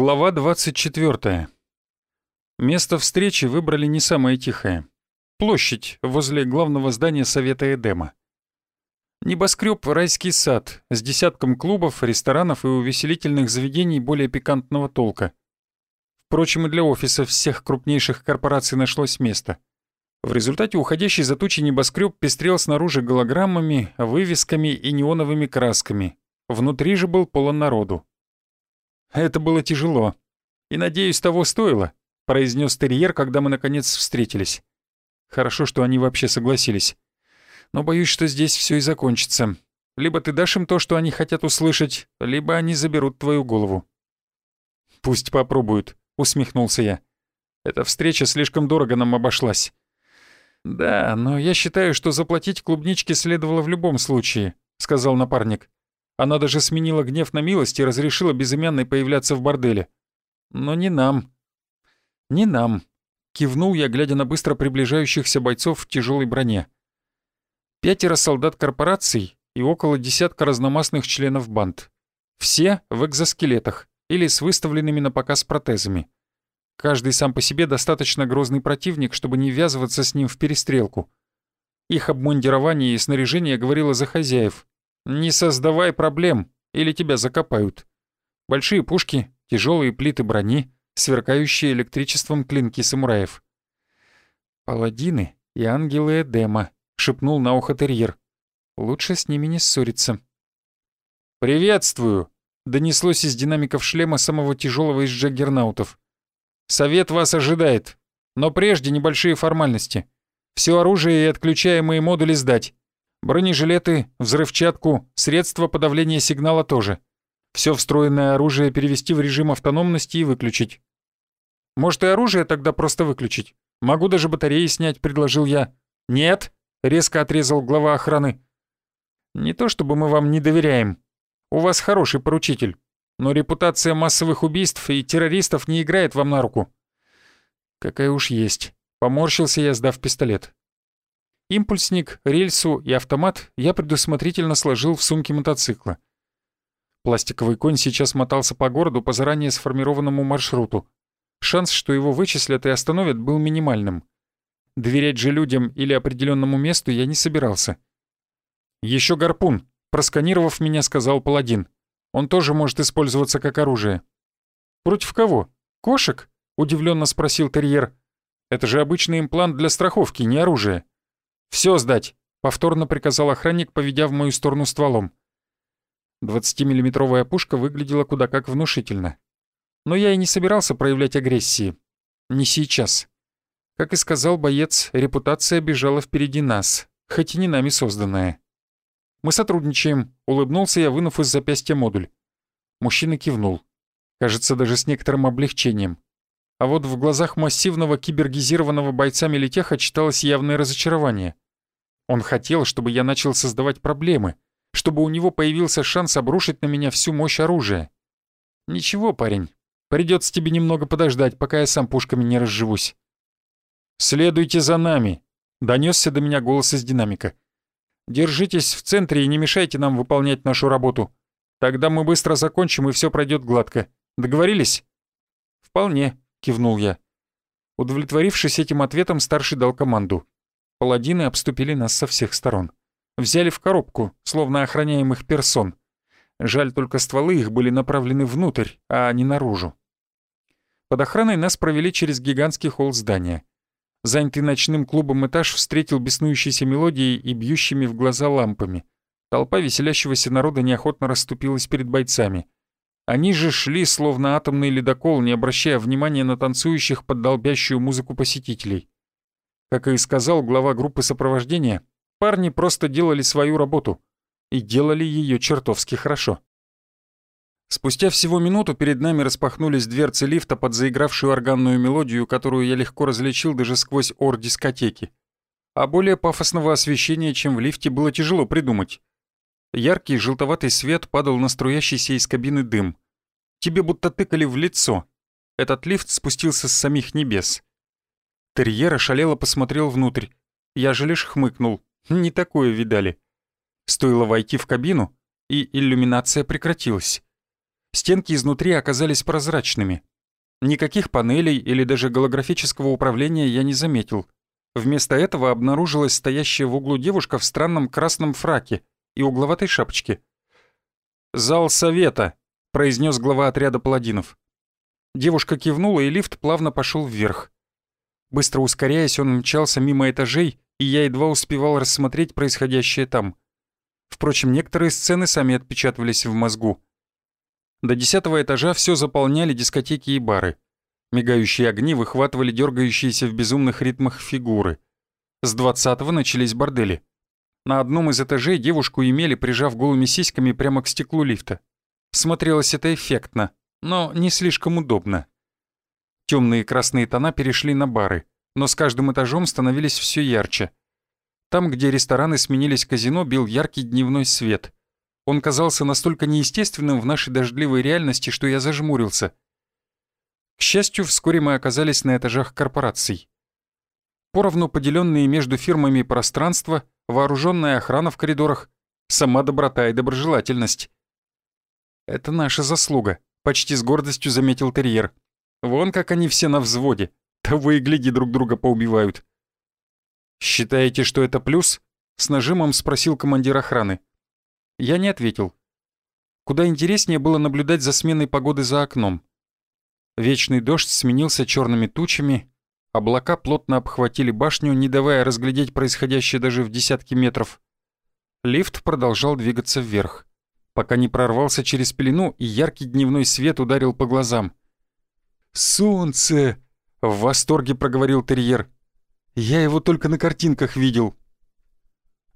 Глава 24. Место встречи выбрали не самое тихое. Площадь возле главного здания Совета Эдема. Небоскреб «Райский сад» с десятком клубов, ресторанов и увеселительных заведений более пикантного толка. Впрочем, и для офисов всех крупнейших корпораций нашлось место. В результате уходящий за тучи небоскреб пестрел снаружи голограммами, вывесками и неоновыми красками. Внутри же был полон народу. Это было тяжело. И, надеюсь, того стоило, произнес терьер, когда мы наконец встретились. Хорошо, что они вообще согласились. Но боюсь, что здесь все и закончится. Либо ты дашь им то, что они хотят услышать, либо они заберут твою голову. Пусть попробуют, усмехнулся я. Эта встреча слишком дорого нам обошлась. Да, но я считаю, что заплатить клубничке следовало в любом случае, сказал напарник. Она даже сменила гнев на милость и разрешила безымянной появляться в борделе. Но не нам. Не нам. Кивнул я, глядя на быстро приближающихся бойцов в тяжелой броне. Пятеро солдат корпораций и около десятка разномастных членов банд. Все в экзоскелетах или с выставленными на показ протезами. Каждый сам по себе достаточно грозный противник, чтобы не ввязываться с ним в перестрелку. Их обмундирование и снаряжение говорило за хозяев, не создавай проблем, или тебя закопают. Большие пушки, тяжелые плиты брони, сверкающие электричеством клинки самураев. «Паладины и ангелы Эдема», — шепнул на ухо терьер. «Лучше с ними не ссориться». «Приветствую!» — донеслось из динамиков шлема самого тяжелого из джаггернаутов. «Совет вас ожидает, но прежде небольшие формальности. Все оружие и отключаемые модули сдать. Бронежилеты, взрывчатку, средства подавления сигнала тоже. Все встроенное оружие перевести в режим автономности и выключить. Может и оружие тогда просто выключить? Могу даже батареи снять, предложил я. Нет, резко отрезал глава охраны. Не то чтобы мы вам не доверяем. У вас хороший поручитель, но репутация массовых убийств и террористов не играет вам на руку. Какая уж есть. Поморщился я, сдав пистолет. Импульсник, рельсу и автомат я предусмотрительно сложил в сумке мотоцикла. Пластиковый конь сейчас мотался по городу по заранее сформированному маршруту. Шанс, что его вычислят и остановят, был минимальным. Доверять же людям или определенному месту я не собирался. Еще гарпун, просканировав меня, сказал паладин. Он тоже может использоваться как оружие. «Против кого? Кошек?» — удивленно спросил терьер. «Это же обычный имплант для страховки, не оружие». Все сдать!» — повторно приказал охранник, поведя в мою сторону стволом. 20-миллиметровая пушка выглядела куда как внушительно. Но я и не собирался проявлять агрессии. Не сейчас. Как и сказал боец, репутация бежала впереди нас, хоть и не нами созданная. «Мы сотрудничаем», — улыбнулся я, вынув из запястья модуль. Мужчина кивнул. Кажется, даже с некоторым облегчением. А вот в глазах массивного кибергизированного бойца Мелитеха читалось явное разочарование. Он хотел, чтобы я начал создавать проблемы, чтобы у него появился шанс обрушить на меня всю мощь оружия. «Ничего, парень, придется тебе немного подождать, пока я сам пушками не разживусь». «Следуйте за нами», — донесся до меня голос из динамика. «Держитесь в центре и не мешайте нам выполнять нашу работу. Тогда мы быстро закончим, и все пройдет гладко. Договорились?» «Вполне», — кивнул я. Удовлетворившись этим ответом, старший дал команду. Паладины обступили нас со всех сторон. Взяли в коробку, словно охраняемых персон. Жаль, только стволы их были направлены внутрь, а не наружу. Под охраной нас провели через гигантский холл здания. Занятый ночным клубом этаж встретил беснующейся мелодией и бьющими в глаза лампами. Толпа веселящегося народа неохотно расступилась перед бойцами — они же шли, словно атомный ледокол, не обращая внимания на танцующих под долбящую музыку посетителей. Как и сказал глава группы сопровождения, парни просто делали свою работу. И делали ее чертовски хорошо. Спустя всего минуту перед нами распахнулись дверцы лифта под заигравшую органную мелодию, которую я легко различил даже сквозь ор дискотеки. А более пафосного освещения, чем в лифте, было тяжело придумать. Яркий желтоватый свет падал на струящийся из кабины дым. Тебе будто тыкали в лицо. Этот лифт спустился с самих небес. Терьер ошалело посмотрел внутрь. Я же лишь хмыкнул. Не такое видали. Стоило войти в кабину, и иллюминация прекратилась. Стенки изнутри оказались прозрачными. Никаких панелей или даже голографического управления я не заметил. Вместо этого обнаружилась стоящая в углу девушка в странном красном фраке и угловатой шапочке. «Зал совета», — произнес глава отряда паладинов. Девушка кивнула, и лифт плавно пошел вверх. Быстро ускоряясь, он мчался мимо этажей, и я едва успевал рассмотреть происходящее там. Впрочем, некоторые сцены сами отпечатывались в мозгу. До десятого этажа все заполняли дискотеки и бары. Мигающие огни выхватывали дергающиеся в безумных ритмах фигуры. С двадцатого начались бордели. На одном из этажей девушку имели, прижав голыми сиськами прямо к стеклу лифта. Смотрелось это эффектно, но не слишком удобно. Темные красные тона перешли на бары, но с каждым этажом становились все ярче. Там, где рестораны сменились казино, бил яркий дневной свет. Он казался настолько неестественным в нашей дождливой реальности, что я зажмурился. К счастью, вскоре мы оказались на этажах корпораций. Поровну поделенные между фирмами пространства, вооруженная охрана в коридорах, сама доброта и доброжелательность. «Это наша заслуга», — почти с гордостью заметил терьер. «Вон как они все на взводе. Того и гляди, друг друга поубивают». «Считаете, что это плюс?» — с нажимом спросил командир охраны. Я не ответил. Куда интереснее было наблюдать за сменой погоды за окном. Вечный дождь сменился черными тучами, облака плотно обхватили башню, не давая разглядеть происходящее даже в десятки метров. Лифт продолжал двигаться вверх, пока не прорвался через пелену и яркий дневной свет ударил по глазам. «Солнце!» — в восторге проговорил терьер. Я его только на картинках видел».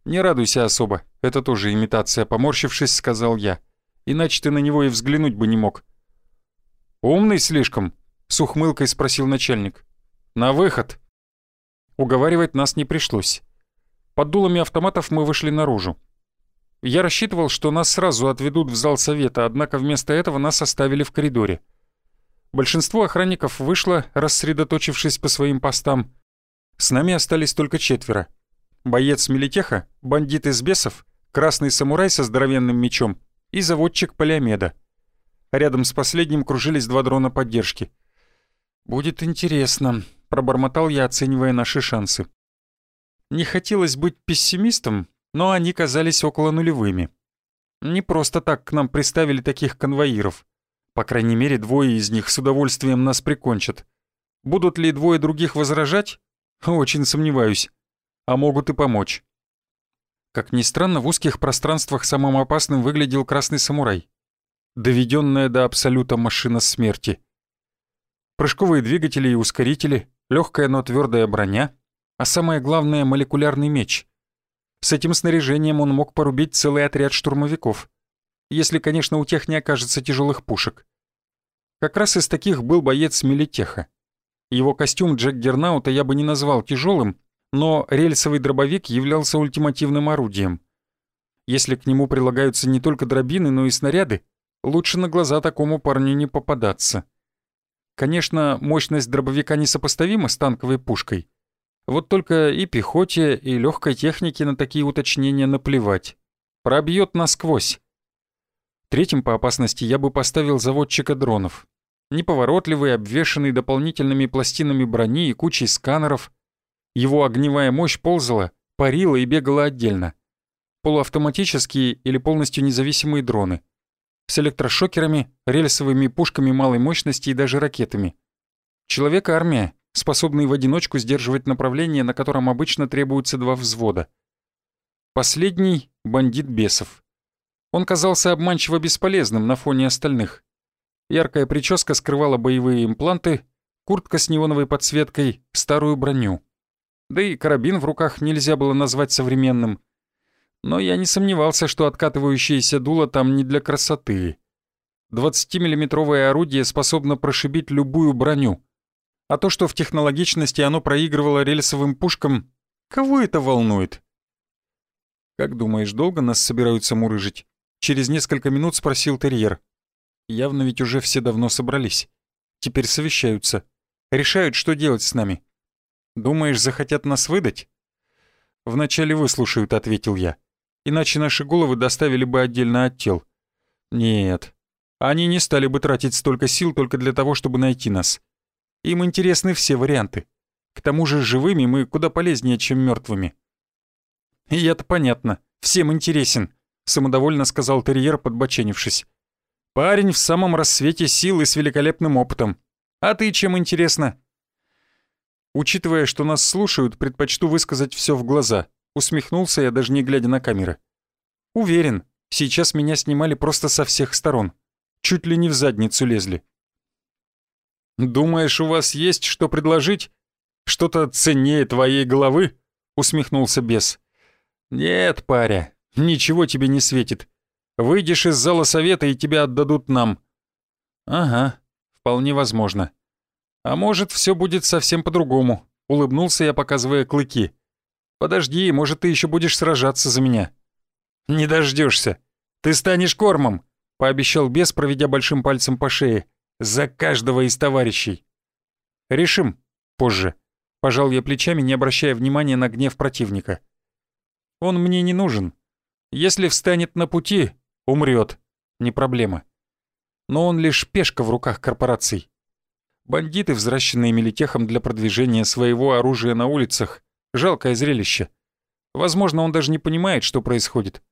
«Не радуйся особо, это тоже имитация», — поморщившись, сказал я. «Иначе ты на него и взглянуть бы не мог». «Умный слишком?» — с ухмылкой спросил начальник. «На выход!» Уговаривать нас не пришлось. Под дулами автоматов мы вышли наружу. Я рассчитывал, что нас сразу отведут в зал совета, однако вместо этого нас оставили в коридоре. Большинство охранников вышло, рассредоточившись по своим постам, с нами остались только четверо. Боец Мелитеха, бандит из бесов, красный самурай со здоровенным мечом и заводчик Полиомеда. Рядом с последним кружились два дрона поддержки. «Будет интересно», — пробормотал я, оценивая наши шансы. Не хотелось быть пессимистом, но они казались около нулевыми. Не просто так к нам приставили таких конвоиров. По крайней мере, двое из них с удовольствием нас прикончат. Будут ли двое других возражать? Очень сомневаюсь. А могут и помочь. Как ни странно, в узких пространствах самым опасным выглядел красный самурай. Доведенная до абсолюта машина смерти. Прыжковые двигатели и ускорители, легкая, но твердая броня, а самое главное — молекулярный меч. С этим снаряжением он мог порубить целый отряд штурмовиков. Если, конечно, у тех не окажется тяжелых пушек. Как раз из таких был боец Мелитеха. Его костюм Джек Гернаута я бы не назвал тяжелым, но рельсовый дробовик являлся ультимативным орудием. Если к нему прилагаются не только дробины, но и снаряды, лучше на глаза такому парню не попадаться. Конечно, мощность дробовика несопоставима с танковой пушкой. Вот только и пехоте, и легкой технике на такие уточнения наплевать. Пробьет насквозь. Третьим по опасности я бы поставил заводчика дронов неповоротливый, обвешанный дополнительными пластинами брони и кучей сканеров. Его огневая мощь ползала, парила и бегала отдельно. Полуавтоматические или полностью независимые дроны. С электрошокерами, рельсовыми пушками малой мощности и даже ракетами. Человек-армия, способный в одиночку сдерживать направление, на котором обычно требуются два взвода. Последний — бандит бесов. Он казался обманчиво бесполезным на фоне остальных. Яркая прическа скрывала боевые импланты, куртка с неоновой подсветкой, старую броню. Да и карабин в руках нельзя было назвать современным. Но я не сомневался, что откатывающееся дуло там не для красоты. 20-миллиметровое орудие способно прошибить любую броню. А то, что в технологичности оно проигрывало рельсовым пушкам, кого это волнует? «Как думаешь, долго нас собираются мурыжить?» Через несколько минут спросил терьер. Явно ведь уже все давно собрались. Теперь совещаются. Решают, что делать с нами. Думаешь, захотят нас выдать? Вначале выслушают, ответил я. Иначе наши головы доставили бы отдельно от тел. Нет. Они не стали бы тратить столько сил только для того, чтобы найти нас. Им интересны все варианты. К тому же живыми мы куда полезнее, чем мертвыми. И это понятно. Всем интересен, самодовольно сказал терьер, подбоченившись. Парень в самом рассвете сил и с великолепным опытом. А ты чем интересно? Учитывая, что нас слушают, предпочту высказать все в глаза. Усмехнулся я, даже не глядя на камеры. Уверен, сейчас меня снимали просто со всех сторон. Чуть ли не в задницу лезли. «Думаешь, у вас есть что предложить? Что-то ценнее твоей головы?» — усмехнулся бес. «Нет, паря, ничего тебе не светит. Выйдешь из зала совета, и тебя отдадут нам». «Ага, вполне возможно. А может, все будет совсем по-другому», — улыбнулся я, показывая клыки. «Подожди, может, ты еще будешь сражаться за меня». «Не дождешься. Ты станешь кормом», — пообещал бес, проведя большим пальцем по шее. «За каждого из товарищей». «Решим. Позже». Пожал я плечами, не обращая внимания на гнев противника. «Он мне не нужен. Если встанет на пути, умрет. Не проблема. Но он лишь пешка в руках корпораций. Бандиты, взращенные милитехом для продвижения своего оружия на улицах, жалкое зрелище. Возможно, он даже не понимает, что происходит.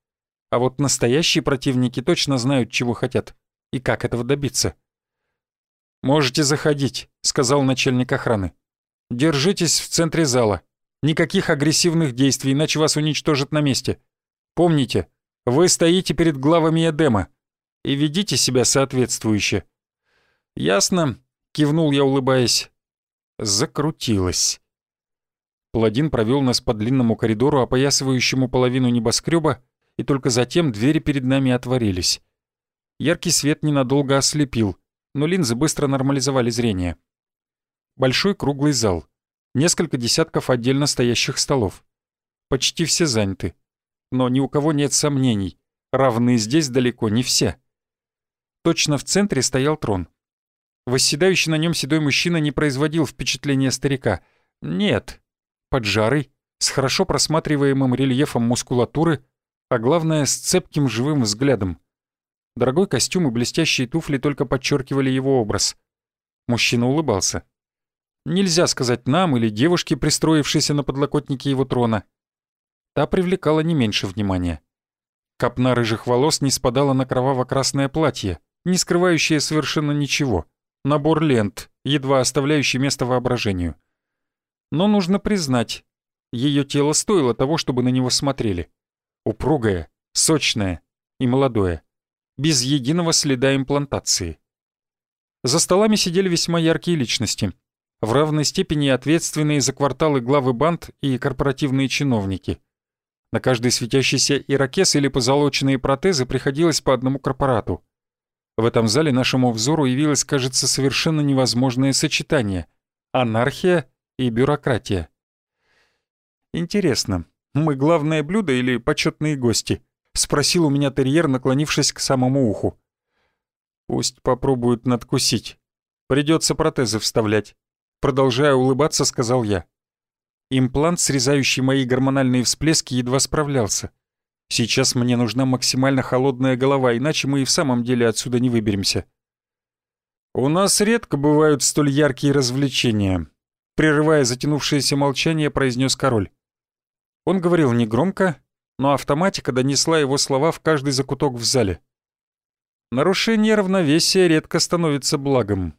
А вот настоящие противники точно знают, чего хотят и как этого добиться. «Можете заходить», — сказал начальник охраны. Держитесь в центре зала. Никаких агрессивных действий, иначе вас уничтожат на месте. Помните, вы стоите перед главами Эдема и ведите себя соответствующе. Ясно, кивнул я, улыбаясь. Закрутилось. Паладин провел нас по длинному коридору, опоясывающему половину небоскреба, и только затем двери перед нами отворились. Яркий свет ненадолго ослепил, но линзы быстро нормализовали зрение. Большой круглый зал. Несколько десятков отдельно стоящих столов. Почти все заняты. Но ни у кого нет сомнений. Равны здесь далеко не все. Точно в центре стоял трон. Восседающий на нем седой мужчина не производил впечатления старика. Нет. Поджарый, с хорошо просматриваемым рельефом мускулатуры, а главное, с цепким живым взглядом. Дорогой костюм и блестящие туфли только подчеркивали его образ. Мужчина улыбался. Нельзя сказать нам или девушке, пристроившейся на подлокотнике его трона. Та привлекала не меньше внимания. Копна рыжих волос не спадала на кроваво-красное платье, не скрывающее совершенно ничего. Набор лент, едва оставляющий место воображению. Но нужно признать, ее тело стоило того, чтобы на него смотрели. Упругое, сочное и молодое, без единого следа имплантации. За столами сидели весьма яркие личности — в равной степени ответственные за кварталы главы банд и корпоративные чиновники. На каждый светящийся ирокез или позолоченные протезы приходилось по одному корпорату. В этом зале нашему взору явилось, кажется, совершенно невозможное сочетание — анархия и бюрократия. «Интересно, мы главное блюдо или почетные гости?» — спросил у меня терьер, наклонившись к самому уху. «Пусть попробуют надкусить. Придется протезы вставлять. Продолжая улыбаться, сказал я. Имплант, срезающий мои гормональные всплески, едва справлялся. Сейчас мне нужна максимально холодная голова, иначе мы и в самом деле отсюда не выберемся. У нас редко бывают столь яркие развлечения, прерывая затянувшееся молчание, произнес король. Он говорил негромко, но автоматика донесла его слова в каждый закуток в зале. Нарушение равновесия редко становится благом.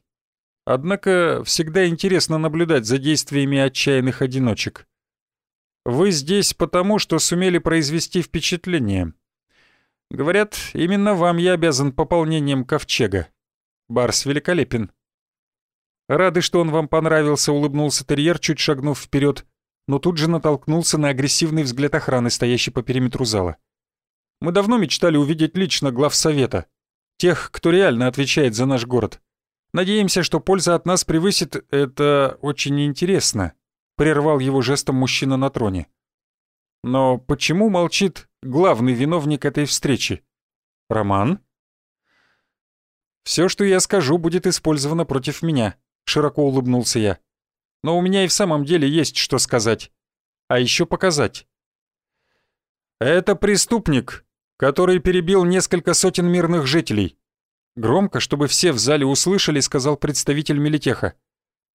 Однако всегда интересно наблюдать за действиями отчаянных одиночек. Вы здесь потому, что сумели произвести впечатление. Говорят, именно вам я обязан пополнением ковчега. Барс великолепен. Рады, что он вам понравился, улыбнулся терьер, чуть шагнув вперед, но тут же натолкнулся на агрессивный взгляд охраны, стоящий по периметру зала. Мы давно мечтали увидеть лично глав совета, тех, кто реально отвечает за наш город. Надеемся, что польза от нас превысит... Это очень интересно», — прервал его жестом мужчина на троне. «Но почему молчит главный виновник этой встречи? Роман?» «Все, что я скажу, будет использовано против меня», — широко улыбнулся я. «Но у меня и в самом деле есть что сказать. А еще показать». «Это преступник, который перебил несколько сотен мирных жителей. Громко, чтобы все в зале услышали, сказал представитель Мелитеха.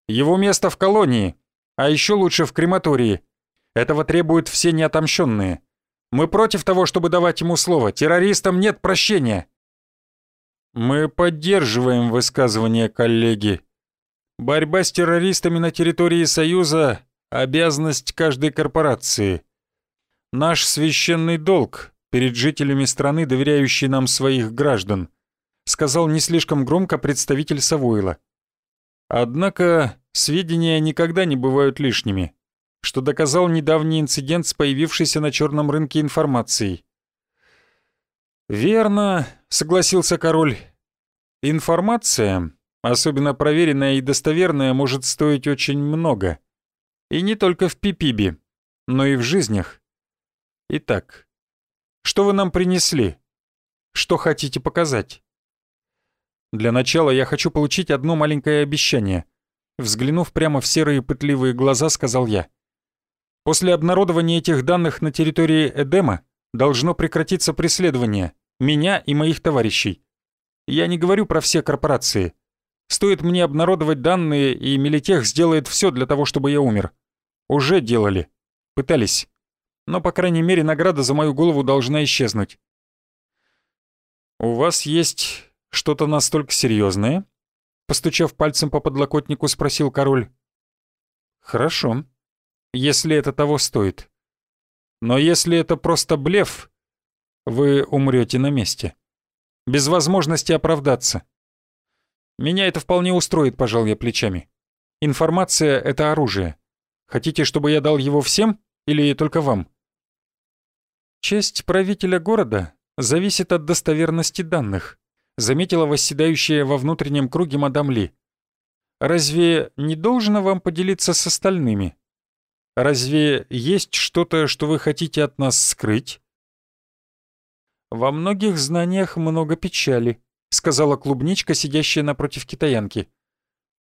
«Его место в колонии, а еще лучше в крематории. Этого требуют все неотомщенные. Мы против того, чтобы давать ему слово. Террористам нет прощения». «Мы поддерживаем высказывание коллеги. Борьба с террористами на территории Союза — обязанность каждой корпорации. Наш священный долг перед жителями страны, доверяющие нам своих граждан», сказал не слишком громко представитель Савуила. Однако сведения никогда не бывают лишними, что доказал недавний инцидент с появившейся на черном рынке информацией. «Верно», — согласился король. «Информация, особенно проверенная и достоверная, может стоить очень много. И не только в Пипибе, но и в жизнях. Итак, что вы нам принесли? Что хотите показать?» Для начала я хочу получить одно маленькое обещание. Взглянув прямо в серые пытливые глаза, сказал я. После обнародования этих данных на территории Эдема должно прекратиться преследование меня и моих товарищей. Я не говорю про все корпорации. Стоит мне обнародовать данные, и Мелитех сделает все для того, чтобы я умер. Уже делали. Пытались. Но, по крайней мере, награда за мою голову должна исчезнуть. «У вас есть что-то настолько серьезное? Постучав пальцем по подлокотнику, спросил король. Хорошо, если это того стоит. Но если это просто блеф, вы умрете на месте. Без возможности оправдаться. Меня это вполне устроит, пожал я плечами. Информация — это оружие. Хотите, чтобы я дал его всем или только вам? Честь правителя города зависит от достоверности данных заметила восседающая во внутреннем круге мадам Ли. «Разве не должно вам поделиться с остальными? Разве есть что-то, что вы хотите от нас скрыть?» «Во многих знаниях много печали», — сказала клубничка, сидящая напротив китаянки.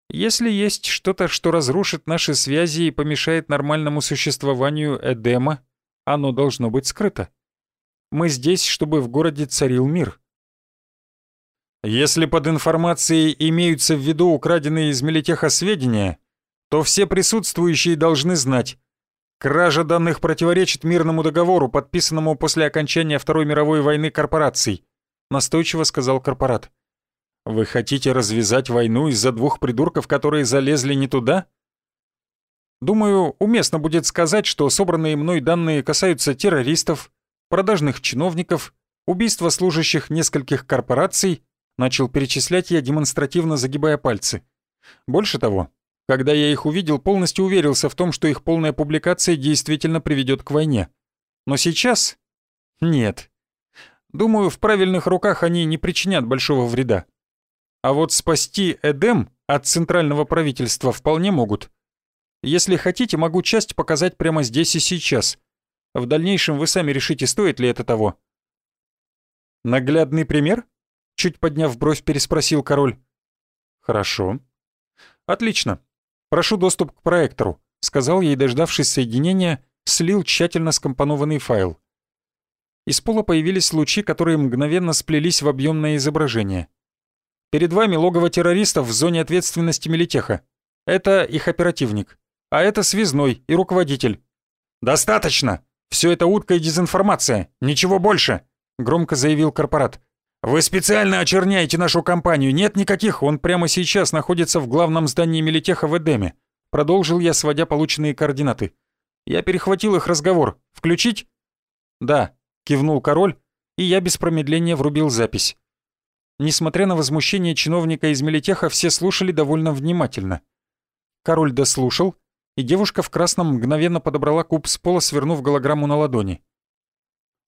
«Если есть что-то, что разрушит наши связи и помешает нормальному существованию Эдема, оно должно быть скрыто. Мы здесь, чтобы в городе царил мир. Если под информацией имеются в виду украденные из Мелитеха сведения, то все присутствующие должны знать. Кража данных противоречит мирному договору, подписанному после окончания Второй мировой войны корпораций, настойчиво сказал корпорат. Вы хотите развязать войну из-за двух придурков, которые залезли не туда? Думаю, уместно будет сказать, что собранные мной данные касаются террористов, продажных чиновников, убийства служащих нескольких корпораций Начал перечислять я, демонстративно загибая пальцы. Больше того, когда я их увидел, полностью уверился в том, что их полная публикация действительно приведет к войне. Но сейчас... Нет. Думаю, в правильных руках они не причинят большого вреда. А вот спасти Эдем от центрального правительства вполне могут. Если хотите, могу часть показать прямо здесь и сейчас. В дальнейшем вы сами решите, стоит ли это того. Наглядный пример? Чуть подняв бровь, переспросил король. «Хорошо». «Отлично. Прошу доступ к проектору», — сказал ей, дождавшись соединения, слил тщательно скомпонованный файл. Из пола появились лучи, которые мгновенно сплелись в объемное изображение. «Перед вами логово террористов в зоне ответственности Мелитеха. Это их оперативник. А это связной и руководитель». «Достаточно! Все это утка и дезинформация. Ничего больше!» — громко заявил корпорат. «Вы специально очерняете нашу компанию. Нет никаких, он прямо сейчас находится в главном здании Мелитеха в Эдеме». Продолжил я, сводя полученные координаты. «Я перехватил их разговор. Включить?» «Да», — кивнул король, и я без промедления врубил запись. Несмотря на возмущение чиновника из Мелитеха, все слушали довольно внимательно. Король дослушал, и девушка в красном мгновенно подобрала куб с пола, свернув голограмму на ладони.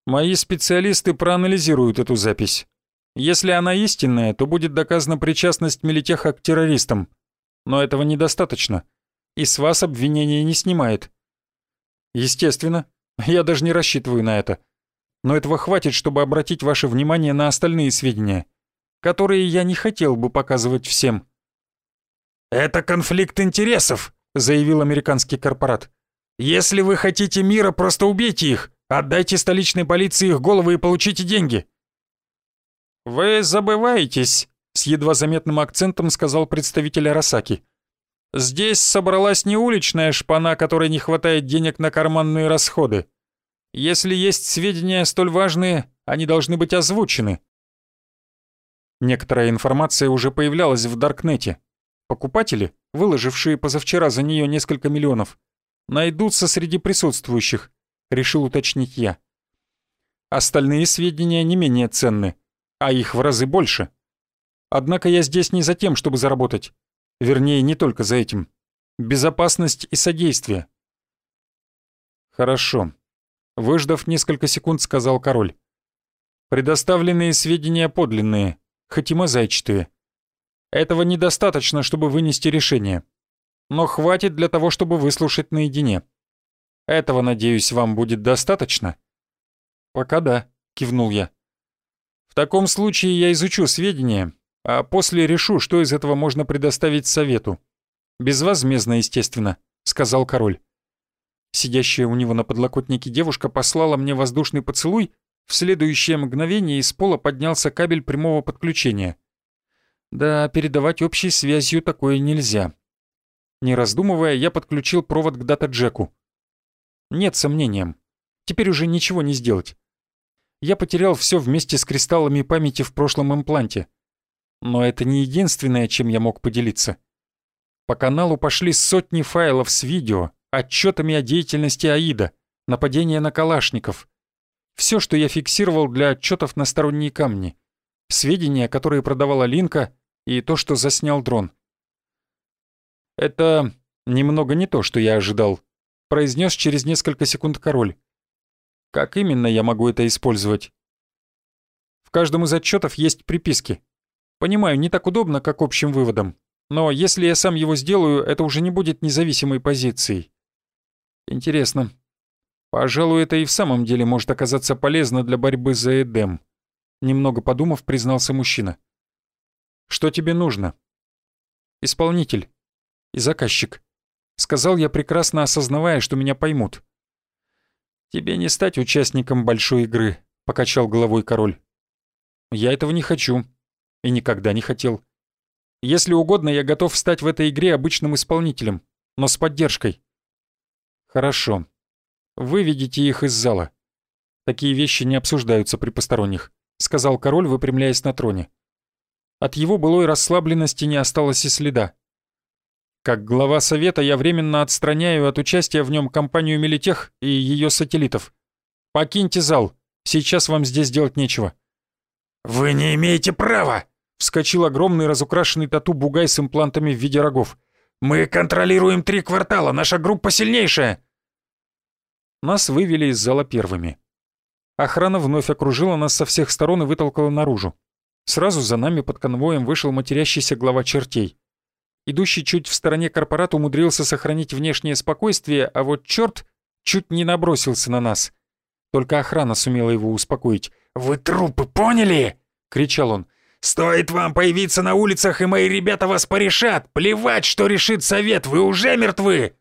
«Мои специалисты проанализируют эту запись. Если она истинная, то будет доказана причастность Мелитеха к террористам. Но этого недостаточно. И с вас обвинение не снимает. Естественно, я даже не рассчитываю на это. Но этого хватит, чтобы обратить ваше внимание на остальные сведения, которые я не хотел бы показывать всем. «Это конфликт интересов», — заявил американский корпорат. «Если вы хотите мира, просто убейте их, отдайте столичной полиции их головы и получите деньги». «Вы забываетесь», — с едва заметным акцентом сказал представитель Арасаки. «Здесь собралась не уличная шпана, которой не хватает денег на карманные расходы. Если есть сведения столь важные, они должны быть озвучены». Некоторая информация уже появлялась в Даркнете. Покупатели, выложившие позавчера за нее несколько миллионов, найдутся среди присутствующих, решил уточнить я. Остальные сведения не менее ценны, а их в разы больше. Однако я здесь не за тем, чтобы заработать. Вернее, не только за этим. Безопасность и содействие. Хорошо. Выждав несколько секунд, сказал король. Предоставленные сведения подлинные, хоть и мозаичатые. Этого недостаточно, чтобы вынести решение. Но хватит для того, чтобы выслушать наедине. Этого, надеюсь, вам будет достаточно? Пока да, кивнул я. В таком случае я изучу сведения, а после решу, что из этого можно предоставить совету. Безвозмездно, естественно, сказал король. Сидящая у него на подлокотнике девушка послала мне воздушный поцелуй, в следующее мгновение из пола поднялся кабель прямого подключения. Да, передавать общей связью такое нельзя. Не раздумывая, я подключил провод к дата-джеку. Нет сомнением. Теперь уже ничего не сделать. Я потерял все вместе с кристаллами памяти в прошлом импланте. Но это не единственное, чем я мог поделиться. По каналу пошли сотни файлов с видео, отчетами о деятельности Аида, нападения на калашников. Все, что я фиксировал для отчетов на сторонние камни. Сведения, которые продавала Линка, и то, что заснял дрон. «Это немного не то, что я ожидал», — произнес через несколько секунд король. «Как именно я могу это использовать?» «В каждом из отчетов есть приписки. Понимаю, не так удобно, как общим выводом, но если я сам его сделаю, это уже не будет независимой позицией». «Интересно. Пожалуй, это и в самом деле может оказаться полезно для борьбы за Эдем», — немного подумав, признался мужчина. Что тебе нужно?» «Исполнитель. И заказчик», — сказал я, прекрасно осознавая, что меня поймут. «Тебе не стать участником большой игры», — покачал головой король. «Я этого не хочу. И никогда не хотел. Если угодно, я готов стать в этой игре обычным исполнителем, но с поддержкой». «Хорошо. Выведите их из зала. Такие вещи не обсуждаются при посторонних», — сказал король, выпрямляясь на троне. От его былой расслабленности не осталось и следа. Как глава совета я временно отстраняю от участия в нем компанию Мелитех и ее сателлитов. Покиньте зал, сейчас вам здесь делать нечего». «Вы не имеете права!» — вскочил огромный разукрашенный тату-бугай с имплантами в виде рогов. «Мы контролируем три квартала, наша группа сильнейшая!» Нас вывели из зала первыми. Охрана вновь окружила нас со всех сторон и вытолкала наружу. Сразу за нами под конвоем вышел матерящийся глава чертей. Идущий чуть в стороне корпорат умудрился сохранить внешнее спокойствие, а вот черт чуть не набросился на нас. Только охрана сумела его успокоить. «Вы трупы поняли?» — кричал он. «Стоит вам появиться на улицах, и мои ребята вас порешат! Плевать, что решит совет, вы уже мертвы!»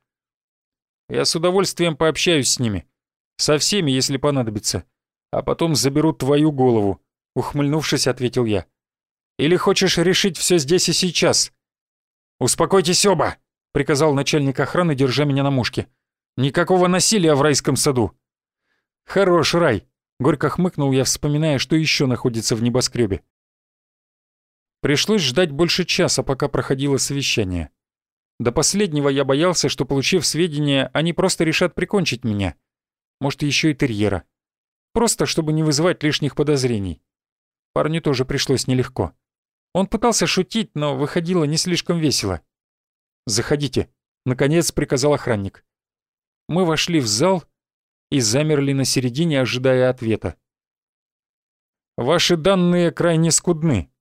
«Я с удовольствием пообщаюсь с ними. Со всеми, если понадобится. А потом заберу твою голову», ухмыльнувшись, ответил я. «Или хочешь решить все здесь и сейчас?» «Успокойтесь оба!» — приказал начальник охраны, держа меня на мушке. «Никакого насилия в райском саду!» «Хорош рай!» — горько хмыкнул я, вспоминая, что еще находится в небоскребе. Пришлось ждать больше часа, пока проходило совещание. До последнего я боялся, что, получив сведения, они просто решат прикончить меня. Может, еще и терьера. Просто, чтобы не вызывать лишних подозрений. Парню тоже пришлось нелегко. Он пытался шутить, но выходило не слишком весело. «Заходите», — наконец приказал охранник. Мы вошли в зал и замерли на середине, ожидая ответа. «Ваши данные крайне скудны.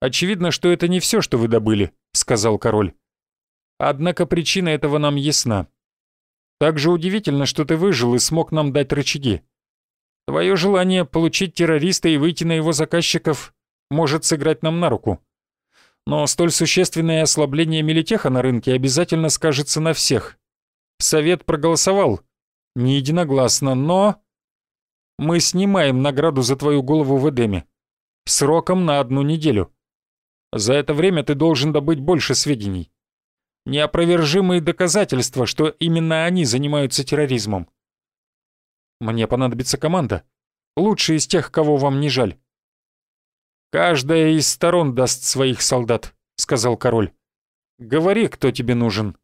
Очевидно, что это не все, что вы добыли», — сказал король. «Однако причина этого нам ясна. Также удивительно, что ты выжил и смог нам дать рычаги. Твое желание получить террориста и выйти на его заказчиков может сыграть нам на руку. Но столь существенное ослабление Мелитеха на рынке обязательно скажется на всех. Совет проголосовал. Не единогласно, но... Мы снимаем награду за твою голову в Эдеме. Сроком на одну неделю. За это время ты должен добыть больше сведений. Неопровержимые доказательства, что именно они занимаются терроризмом. Мне понадобится команда. Лучшие из тех, кого вам не жаль. «Каждая из сторон даст своих солдат», — сказал король. «Говори, кто тебе нужен».